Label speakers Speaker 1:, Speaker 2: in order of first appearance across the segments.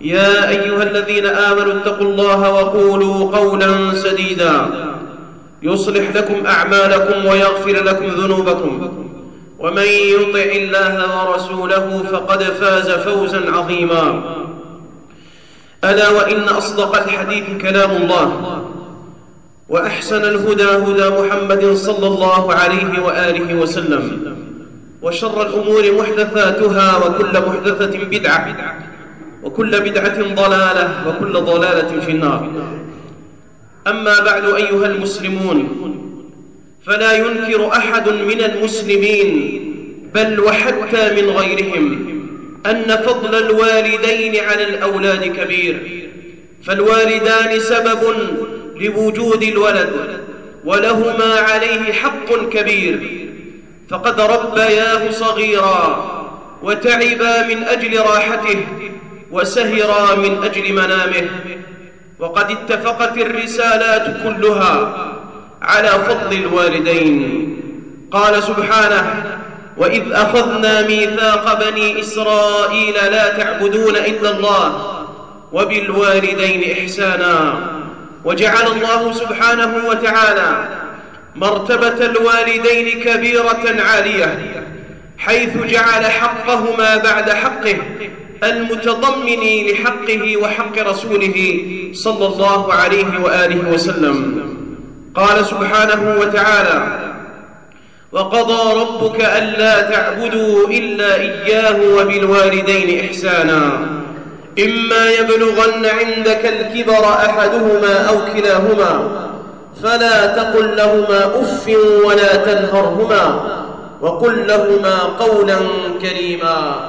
Speaker 1: يا أيها الذين آمنوا اتقوا الله وقولوا قولا سديدا. يصلح لكم أعمالكم ويغفر لكم ذنوبكم. ومن يطع الله ورسوله فقد فاز فوزا عظيما. ألا وإن أصدق الحديث كلام الله. وأحسن الهدى هدى محمد صلى الله عليه وآله وسلم. وشر الأمور محدثاتها وكل محدثة بدعة. وكل بدعة ضلالة وكل ضلالة في النار. أما بعد أيها المسلمون فلا ينكر أحد من المسلمين بل وحتى من غيرهم أن فضل الوالدين على الأولاد كبير فالوالدان سبب لوجود الولد ولهما عليه حق كبير. فقد ربياه صغيرا وتعبا من أجل راحته وسهرا من أجل منامه. وقد اتفقت الرسالات كلها على فضل الوالدين. قال سبحانه وإذ أخذنا ميثاق بني إسرائيل لا تعبدون إلا الله وبالوالدين إحسانا. وجعل الله سبحانه وتعالى مرتبة الوالدين كبيرة عالية حيث جعل حقهما بعد حقه المتضمن لحقه وحق رسوله صلى الله عليه وآله وسلم. قال سبحانه وتعالى وقضى ربك ألا تعبدوا إلا إياه وبالوالدين إحسانا. إما يبلغن عندك الكبر أحدهما أو كلاهما فلا تقل لهما أف ولا تنهرهما وقل لهما قولا كريما.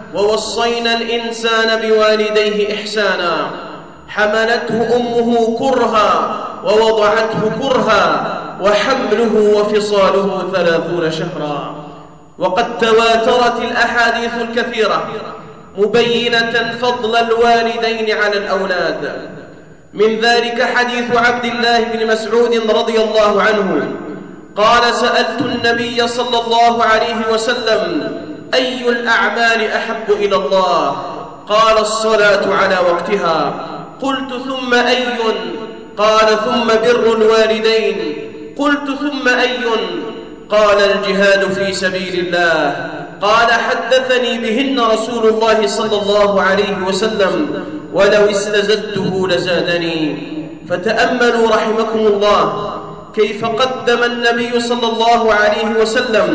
Speaker 1: ووصينا الإنسان بوالديه إحسانا. حملته أمه كرها ووضعته كرها وحمله وفصاله ثلاثون شهرا. وقد تواترت الأحاديث الكثيرة مبينة فضل الوالدين على الأولاد. من ذلك حديث عبد الله بن مسعود رضي الله عنه. قال سألت النبي صلى الله عليه وسلم أي الأعمال أحب إلى الله؟ قال الصلاة على وقتها. قلت ثم أي؟ قال ثم بر الوالدين. قلت ثم أي؟ قال الجهاد في سبيل الله. قال حدثني بهن رسول الله صلى الله عليه وسلم ولو استزدته لزادني. فتأملوا رحمكم الله. كيف قدم النبي صلى الله عليه وسلم؟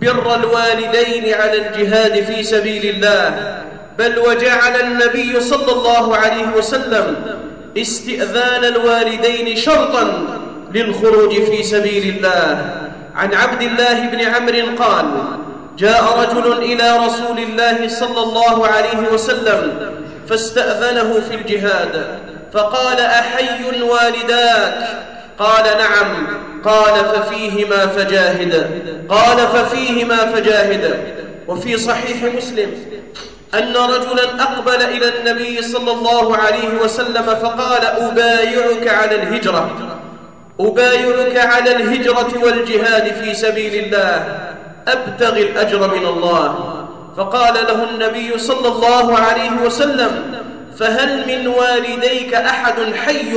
Speaker 1: بر الوالدين على الجهاد في سبيل الله بل وجعل النبي صلى الله عليه وسلم استئذان الوالدين شرطا للخروج في سبيل الله. عن عبد الله بن عمرو قال جاء رجل إلى رسول الله صلى الله عليه وسلم فاستأذنه في الجهاد فقال أحي والداك؟ قال نعم. قال ففيهما فجاهد. قال ففيهما فجاهد. وفي صحيح مسلم أن رجلا أقبل إلى النبي صلى الله عليه وسلم فقال أبايعك على الهجرة. أبايعك على الهجرة والجهاد في سبيل الله. أبتغي الأجر من الله. فقال له النبي صلى الله عليه وسلم فهل من والديك أحد حي؟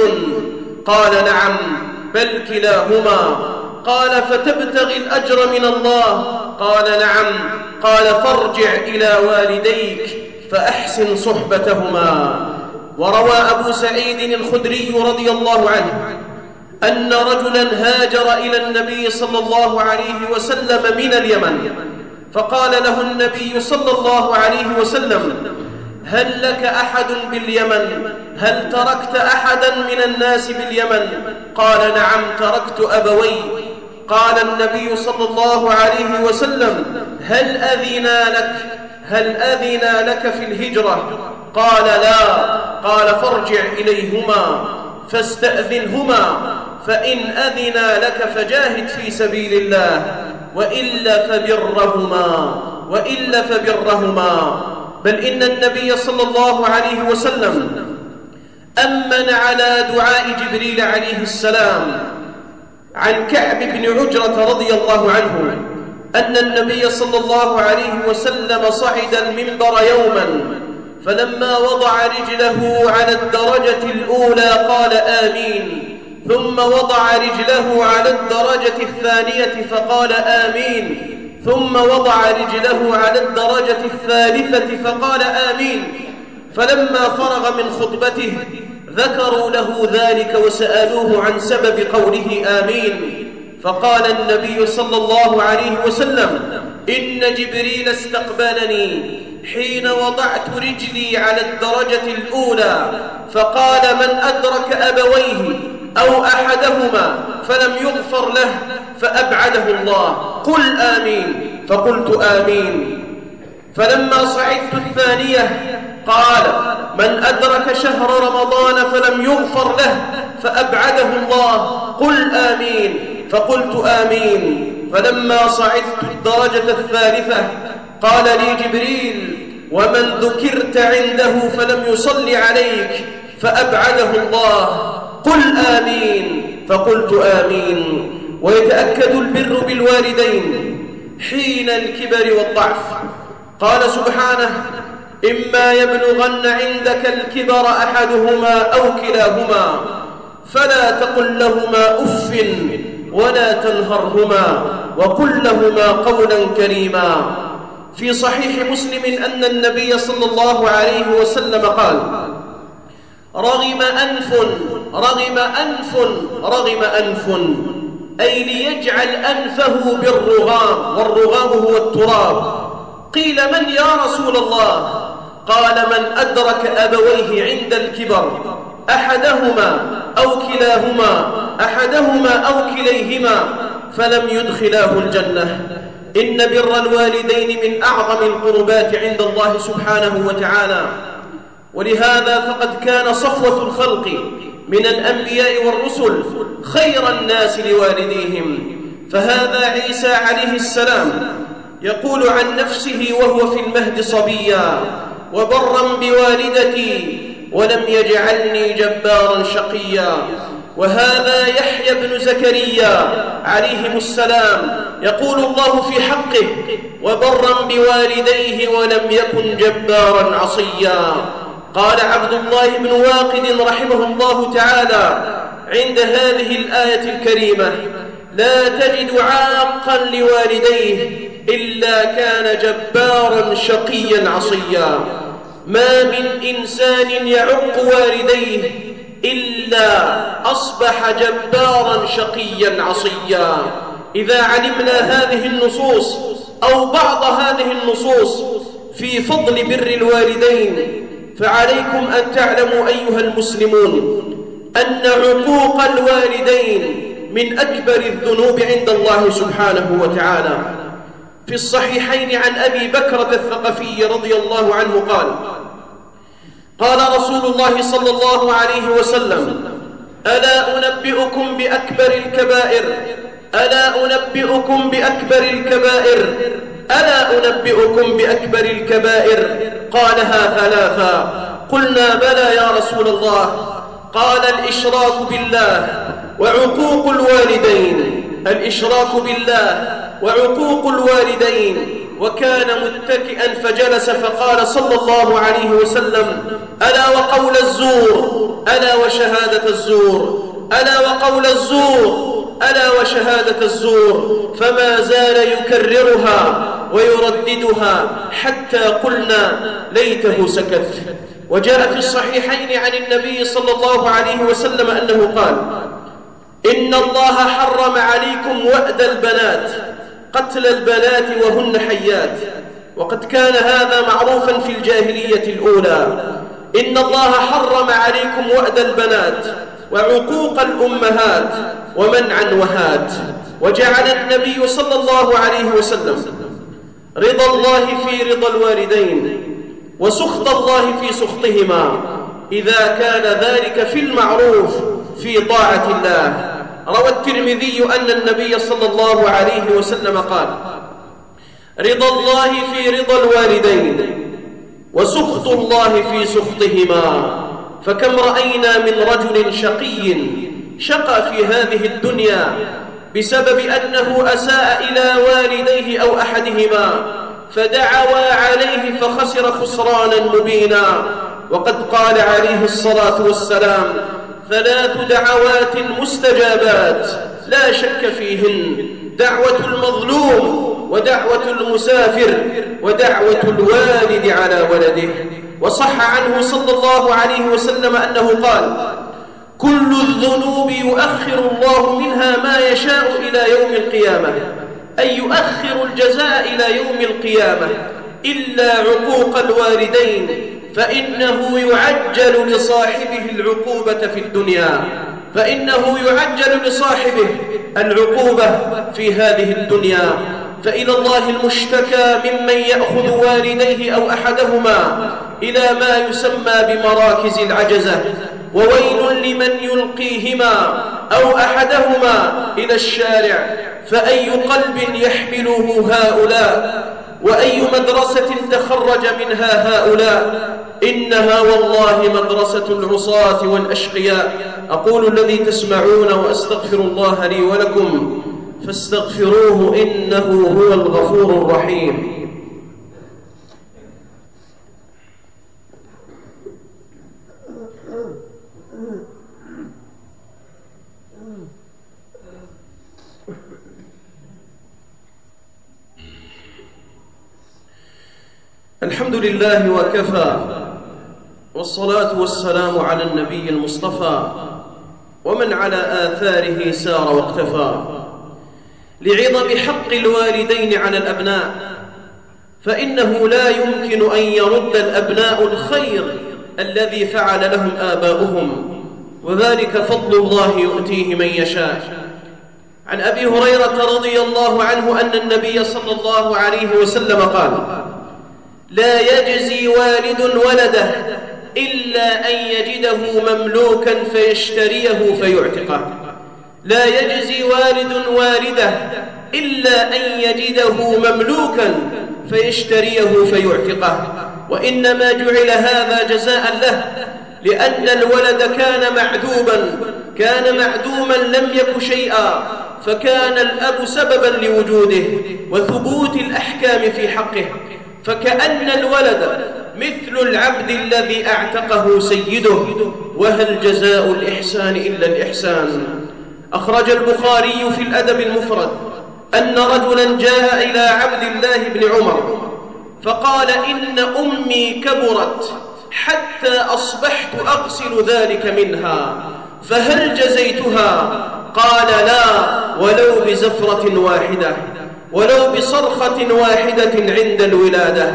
Speaker 1: قال نعم. بل كلاهما. قال فتبتغي الأجر من الله. قال نعم. قال فارجع إلى والديك فأحسن صحبتهما. وروى أبو سعيد الخدري رضي الله عنه أن رجلا هاجر إلى النبي صلى الله عليه وسلم من اليمن. فقال له النبي صلى الله عليه وسلم هل لك أحد باليمن؟ هل تركت أحدا من الناس باليمن؟ قال نعم تركت أبوي. قال النبي صلى الله عليه وسلم هل أذنا لك؟ هل أذنا لك في الهجرة؟ قال لا. قال فارجع إليهما فاستأذنهما فإن أذنا لك فجاهد في سبيل الله وإلا فبرهما وإلا فبرهما. بل إن النبي صلى الله عليه وسلم أمن على دعاء جبريل عليه السلام عن كعب بن عجرة رضي الله عنه أن النبي صلى الله عليه وسلم صعد المنبر يوما فلما وضع رجله على الدرجة الأولى قال آمين ثم وضع رجله على الدرجة الثانية فقال آمين ثم وضع رجله على الدرجة الثالثة فقال آمين. فلما فرغ من خطبته ذكروا له ذلك وسألوه عن سبب قوله آمين. فقال النبي صلى الله عليه وسلم إن جبريل استقبلني حين وضعت رجلي على الدرجة الأولى. فقال من أدرك أبويه أو أحدهما فلم يغفر له فأبعده الله. قل آمين. فقلت آمين. فلما صعدت الثانية قال من أدرك شهر رمضان فلم يغفر له فأبعده الله. قل آمين. فقلت آمين. فلما صعدت الدرجة الثالثة قال لي جبريل ومن ذكرت عنده فلم يصلي عليك فأبعده الله. قل آمين. فقلت آمين. ويتأكد البر بالوالدين حين الكبر والضعف. قال سبحانه إما يبلغن عندك الكبر أحدهما أو كلاهما فلا تقل لهما أف ولا تنهرهما وقل لهما قولا كريما. في صحيح مسلم أن النبي صلى الله عليه وسلم قال رغم أنف رغم أنف رغم أنف. أي ليجعل أنفه بالرغام والرغام هو التراب. قيل من يا رسول الله؟ قال من أدرك أبويه عند الكبر أحدهما أو كلاهما أحدهما أو كليهما فلم يدخلاه الجنة. إن بر الوالدين من أعظم القربات عند الله سبحانه وتعالى. ولهذا فقد كان صفوة الخلق من الأنبياء والرسل خير الناس لوالديهم. فهذا عيسى عليه السلام يقول عن نفسه وهو في المهد صبيا وبرا بوالدتي ولم يجعلني جبارا شقيا. وهذا يحيى بن زكريا عليهم السلام يقول الله في حقه وبرا بوالديه ولم يكن جبارا عصيا. قال عبد الله بن واقد رحمه الله تعالى عند هذه الآية الكريمة لا تجد عاقا لوالديه إلا كان جبارا شقيا عصيا. ما من إنسان يعق والديه إلا أصبح جبارا شقيا عصيا. إذا علمنا هذه النصوص أو بعض هذه النصوص في فضل بر الوالدين فعليكم أن تعلموا أيها المسلمون أن عقوق الوالدين من أكبر الذنوب عند الله سبحانه وتعالى. في الصحيحين عن أبي بكرة الثقفي رضي الله عنه قال قال رسول الله صلى الله عليه وسلم ألا أنبئكم بأكبر الكبائر؟ ألا أنبئكم بأكبر الكبائر؟ ألا أنبئكم بأكبر الكبائر؟ قالها ثلاثا قلنا بلى يا رسول الله. قال الإشراك بالله وعقوق الوالدين. الإشراك بالله وعقوق الوالدين. وكان متكئا فجلس فقال صلى الله عليه وسلم ألا وقول الزور؟ ألا وشهادة الزور؟ ألا وقول الزور؟ ألا وشهادة الزور فما زال يكررها ويرددها حتى قلنا ليته سكت. وجاء في الصحيحين عن النبي صلى الله عليه وسلم أنه قال إن الله حرم عليكم وأد البنات قتل البنات وهن حيات. وقد كان هذا معروفا في الجاهلية الأولى. إن الله حرم عليكم وأد البنات وعقوق الأمهات ومنعا وهات وجعل النبي صلى الله عليه وسلم رضا الله في رضا الوالدين وسخط الله في سخطهما إذا كان ذلك في المعروف في طاعة الله. روى الترمذي أن النبي صلى الله عليه وسلم قال رضا الله في رضا الوالدين وسخط الله في سخطهما. فكم رأينا من رجل شقي شقى في هذه الدنيا بسبب أنه أساء إلى والديه أو أحدهما فدعوا عليه فخسر خسرانا مبينا. وقد قال عليه الصلاة والسلام ثلاث دعوات مستجابات لا شك فيهن. دعوة المظلوم ودعوة المسافر ودعوة الوالد على ولده. وصح عنه صلى الله عليه وسلم أنه قال كل الذنوب يؤخر الله منها ما يشاء إلى يوم القيامة أي يؤخر الجزاء إلى يوم القيامة إلا عقوق الوالدين فإنه يعجل لصاحبه العقوبة في الدنيا فإنه يعجل لصاحبه العقوبة في هذه الدنيا. فإلى الله المشتكى ممن يأخذ والديه أو أحدهما إلى ما يسمى بمراكز العجزة وويل لمن يلقيهما أو أحدهما إلى الشارع فأي قلب يحمله هؤلاء؟ وأي مدرسة تخرج منها هؤلاء؟ إنها والله مدرسة العصاة والأشقياء. أقول الذي تسمعون وأستغفر الله لي ولكم فاستغفروه إنه هو الغفور الرحيم. الحمد لله وكفى والصلاة والسلام على النبي المصطفى ومن على آثاره سار واقتفى. لعظم حق الوالدين على الأبناء. فإنه لا يمكن أن يرد الأبناء الخير الذي فعل لهم آباؤهم. وذلك فضل الله يؤتيه من يشاء. عن أبي هريرة رضي الله عنه أن النبي صلى الله عليه وسلم قال لا يجزي والد ولده إلا أن يجده مملوكا فيشتريه فيعتقه. لا يجزي والد والده إلا أن يجده مملوكا فيشتريه فيعتقه. وإنما جعل هذا جزاء له لأن الولد كان معدوما كان معدوما لم يك شيئا فكان الأب سببا لوجوده وثبوت الأحكام في حقه. فكأن الولد مثل العبد الذي أعتقه سيده وهل جزاء الإحسان إلا الإحسان؟ أخرج البخاري في الأدب المفرد أن رجلا جاء إلى عبد الله بن عمر فقال إن أمي كبرت حتى أصبحت أغسل ذلك منها فهل جزيتها قال لا ولو بزفرة واحدة ولو بصرخة واحدة عند الولادة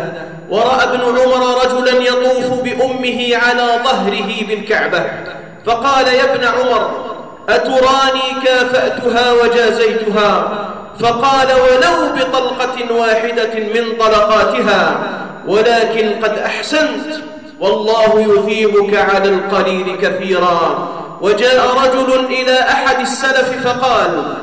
Speaker 1: ورأى ابن عمر رجلا يطوف بأمه على ظهره بالكعبة فقال يا ابن عمر أتراني كافأتها وجازيتها؟ فقال ولو بطلقة واحدة من طلقاتها ولكن قد أحسنت. والله يثيبك على القليل كثيرا. وجاء رجل إلى أحد السلف فقال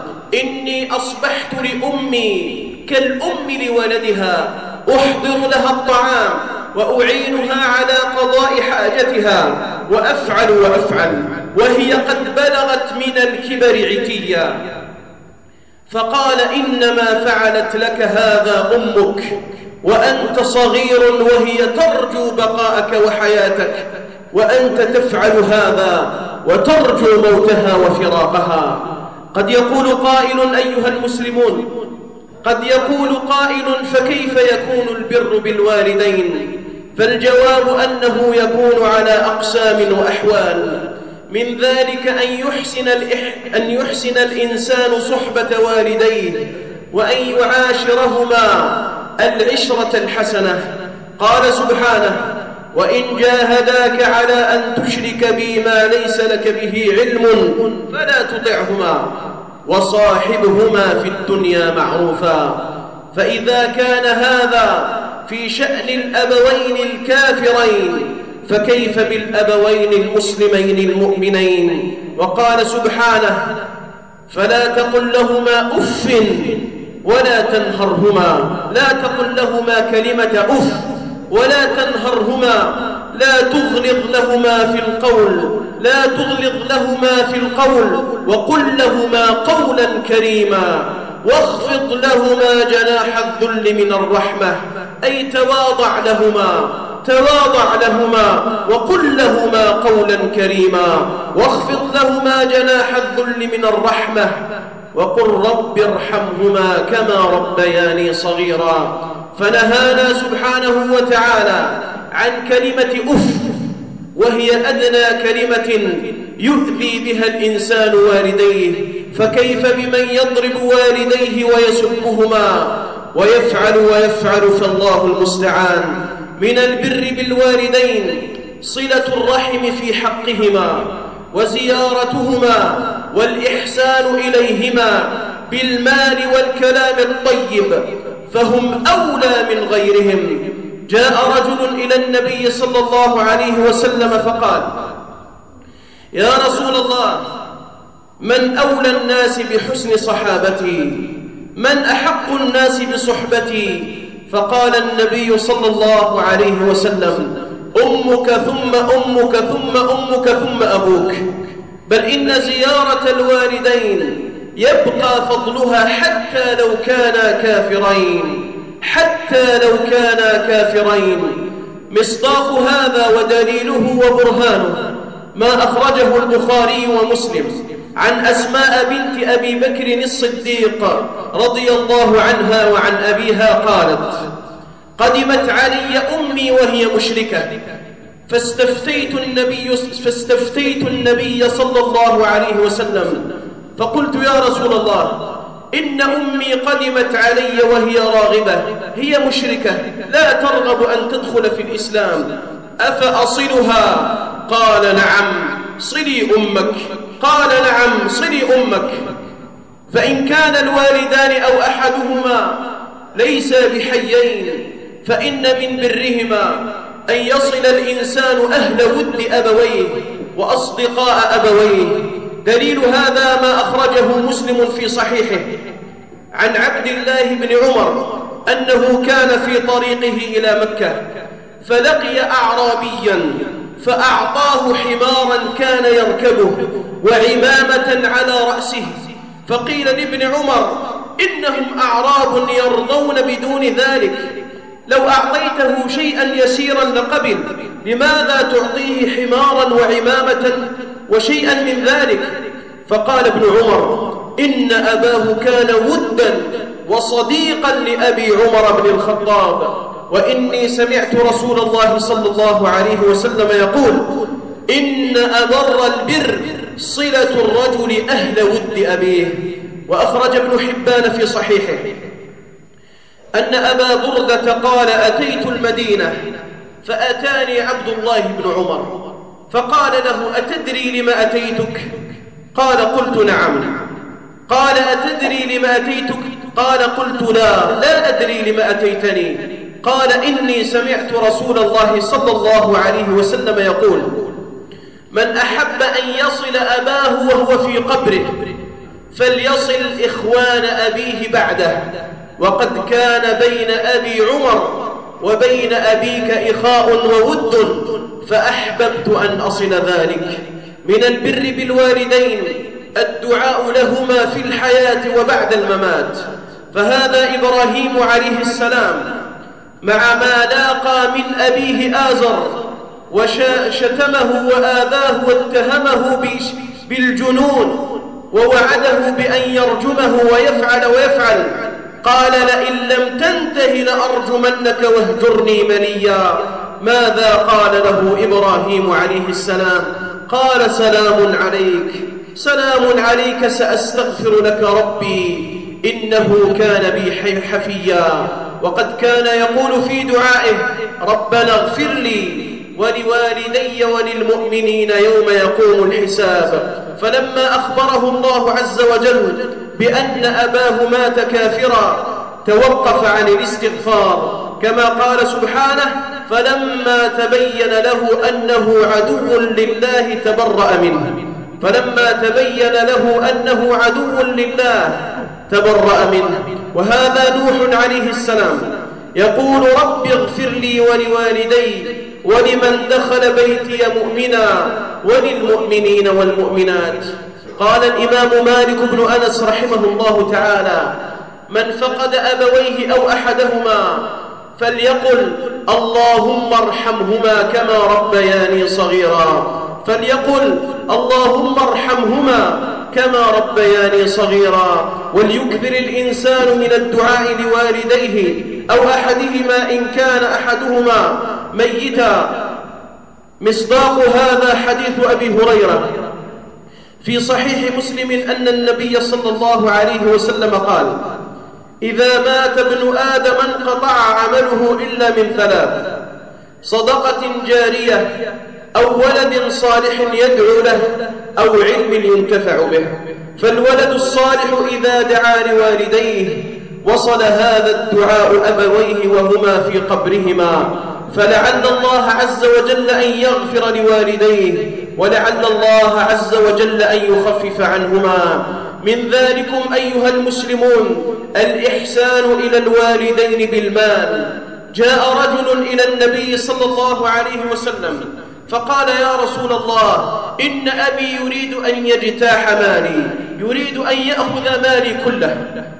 Speaker 1: إني أصبحت لأمي كالأم لولدها أحضر لها الطعام. وأعينها على قضاء حاجتها وأفعل وأفعل وهي قد بلغت من الكبر عتيا. فقال إنما فعلت لك هذا أمك وأنت صغير وهي ترجو بقاءك وحياتك وأنت تفعل هذا وترجو موتها وفراقها. قد يقول قائل أيها المسلمون قد يقول قائل فكيف يكون البر بالوالدين؟ فالجواب أنه يكون على أقسام وأحوال. من ذلك أن يحسن, أن يحسن الإنسان صحبة والديه وأن يعاشرهما العشرة الحسنة. قال سبحانه وإن جاهداك على أن تشرك بي ما ليس لك به علم فلا تطعهما. وصاحبهما في الدنيا معروفا. فإذا كان هذا في شأن الأبوين الكافرين فكيف بالأبوين المسلمين المؤمنين؟ وقال سبحانه فلا تقل لهما أف ولا تنهرهما. لا تقل لهما كلمة أف ولا تنهرهما. لا تغلظ لهما في القول لا تغلظ لهما في القول وقل لهما قولا كريما واخفض لهما جناح الذل من الرحمة أي تواضع لهما تواضع لهما وقل لهما قولا كريما واخفض لهما جناح الذل من الرحمة وقل رب ارحمهما كما ربياني صغيرا فنهانا سبحانه وتعالى عن كلمة أف وهي أدنى كلمة يؤذي بها الإنسان والديه فكيف بمن يضرب والديه ويسبهما؟ ويفعل ويفعل فالله المستعان. من البر بالوالدين صلة الرحم في حقهما وزيارتهما والإحسان إليهما بالمال والكلام الطيب فهم أولى من غيرهم. جاء رجل إلى النبي صلى الله عليه وسلم فقال يا رسول الله من أولى الناس بحسن صحابتي؟ من أحق الناس بصحبتي؟ فقال النبي صلى الله عليه وسلم أمك ثم أمك ثم أمك ثم أبوك بل إن زيارة الوالدين يبقى فضلها حتى لو كانا كافرين. حتى لو كانا كافرين. مصداق هذا ودليله وبرهانه ما أخرجه البخاري ومسلم عن أسماء بنت أبي بكر الصديق رضي الله عنها وعن أبيها قالت قدمت علي أمي وهي مشركة فاستفتيت النبي, فاستفتيت النبي صلى الله عليه وسلم فقلت يا رسول الله إن أمي قدمت علي وهي راغبة. هي مشركة. لا ترغب أن تدخل في الإسلام. أفأصلها؟ قال نعم. صلي أمك. قال نعم صلي أمك. فإن كان الوالدان أو أحدهما ليس بحيين فإن من برهما أن يصل الإنسان أهل ود أبويه وأصدقاء أبويه. دليل هذا ما أخرجه مسلم في صحيحه عن عبد الله بن عمر أنه كان في طريقه إلى مكة فلقي أعرابيا فأعطاه حمارا كان يركبه وعمامة على رأسه فقيل لابن عمر إنهم أعراب يرضون بدون ذلك لو أعطيته شيئا يسيرا لقبل لماذا تعطيه حمارا وعمامة؟ وشيئا من ذلك. فقال ابن عمر إن أباه كان ودا وصديقا لأبي عمر بن الخطاب. وإني سمعت رسول الله صلى الله عليه وسلم يقول إن أبر البر صلة الرجل أهل ود أبيه. وأخرج ابن حبان في صحيحه. أن أبا بردة قال أتيت المدينة فأتاني عبد الله بن عمر. فقال له أتدري لما أتيتك؟ قال قلت نعم. قال أتدري لما أتيتك؟ قال قلت لا. لا أدري لما أتيتني. قال إني سمعت رسول الله صلى الله عليه وسلم يقول من أحب أن يصل أباه وهو في قبره فليصل إخوان أبيه بعده. وقد كان بين أبي عمر وبين أبيك إخاء وود. فأحببت أن أصل ذلك. من البر بالوالدين الدعاء لهما في الحياة وبعد الممات. فهذا إبراهيم عليه السلام مع ما لاقى من أبيه آزر وشتمه وآذاه واتهمه بالجنون ووعده بأن يرجمه ويفعل ويفعل. قال لئن لم تنته لأرجمنك واهجرني مليا. ماذا قال له إبراهيم عليه السلام؟ قال سلام عليك. سلام عليك سأستغفر لك ربي. إنه كان بي حفيا. وقد كان يقول في دعائه ربنا اغفر لي ولوالدي وللمؤمنين يوم يقوم الحساب. فلما أخبره الله عز وجل بأن أباه مات كافرا توقف عن الاستغفار. كما قال سبحانه فلما تبين له أنه عدو لله تبرأ منه. فلما تبين له أنه عدو لله تبرأ منه. وهذا نوح عليه السلام يقول رب اغفر لي ولوالدي ولمن دخل بيتي مؤمنا وللمؤمنين والمؤمنات. قال الإمام مالك بن أنس رحمه الله تعالى من فقد أبويه أو أحدهما فليقل اللهم ارحمهما كما ربياني صغيرا. فليقل اللهم ارحمهما كما ربياني صغيرا. وليكثر الإنسان من الدعاء لوالديه أو أحدهما إن كان أحدهما ميتا. مصداق هذا حديث أبي هريرة. في صحيح مسلم أن النبي صلى الله عليه وسلم قال إذا مات ابن آدم انقطع عمله إلا من ثلاث. صدقة جارية أو ولد صالح يدعو له أو علم ينتفع به. فالولد الصالح إذا دعا لوالديه وصل هذا الدعاء أبويه وهما في قبرهما. فلعل الله عز وجل أن يغفر لوالديه ولعل الله عز وجل أن يخفف عنهما. من ذلكم أيها المسلمون الإحسان إلى الوالدين بالمال. جاء رجل إلى النبي صلى الله عليه وسلم فقال يا رسول الله إن أبي يريد أن يجتاح مالي يريد أن يأخذ مالي كله.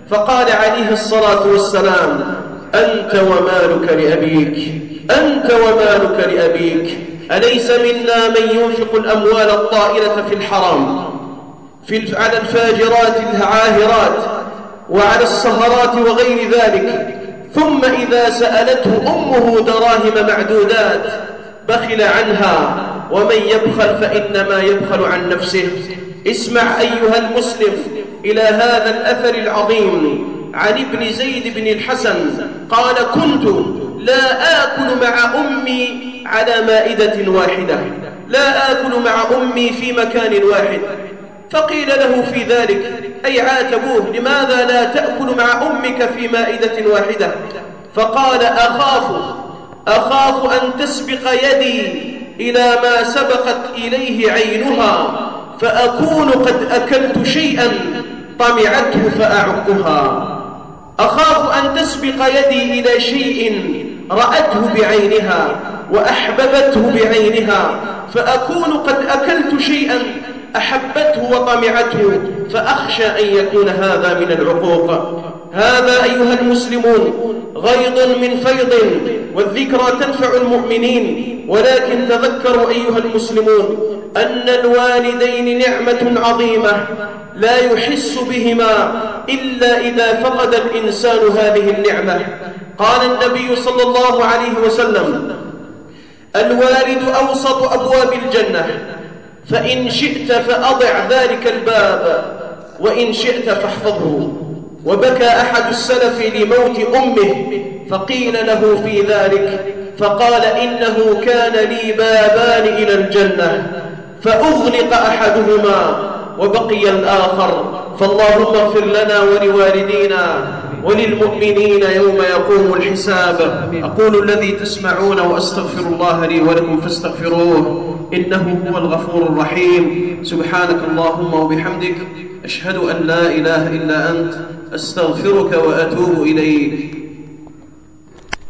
Speaker 1: فقال عليه الصلاة والسلام أنت ومالك لأبيك أنت ومالك لأبيك أليس منا من ينفق الأموال الطائلة في الحرام في على الفاجرات العاهرات وعلى السهرات وغير ذلك؟ ثم إذا سألته أمه دراهم معدودات بخل عنها ومن يبخل فإنما يبخل عن نفسه. اسمع أيها المسلم إلى هذا الأثر العظيم عن ابن زيد بن الحسن قال كنت لا آكل مع أمي على مائدة واحدة. لا آكل مع أمي في مكان واحد. فقيل له في ذلك أي عاتبوه لماذا لا تأكل مع أمك في مائدة واحدة؟ فقال أخاف أخاف أن تسبق يدي إلى ما سبقت إليه عينها فأكون قد أكلت شيئا طمعته فأعقها. أخاف أن تسبق يدي إلى شيء رأته بعينها وأحببته بعينها فأكون قد أكلت شيئا أحبته وطمعته فأخشى أن يكون هذا من العقوق. هذا أيها المسلمون غيض من فيض والذكرى تنفع المؤمنين. ولكن تذكروا أيها المسلمون أن الوالدين نعمة عظيمة لا يحس بهما إلا إذا فقد الإنسان هذه النعمة. قال النبي صلى الله عليه وسلم الوالد أوسط أبواب الجنة فإن شئت فأضع ذلك الباب وإن شئت فاحفظه. وبكى أحد السلف لموت أمه فقيل له في ذلك فقال إنه كان لي بابان إلى الجنة فأغلق أحدهما وبقي الآخر. فاللهم اغفر لنا ولوالدينا وللمؤمنين يوم يقوم الحساب. أقول الذي تسمعون وأستغفر الله لي ولكم فاستغفروه. إنه هو الغفور الرحيم. سبحانك اللهم وبحمدك أشهد أن لا إله إلا أنت أستغفرك وأتوب إليك.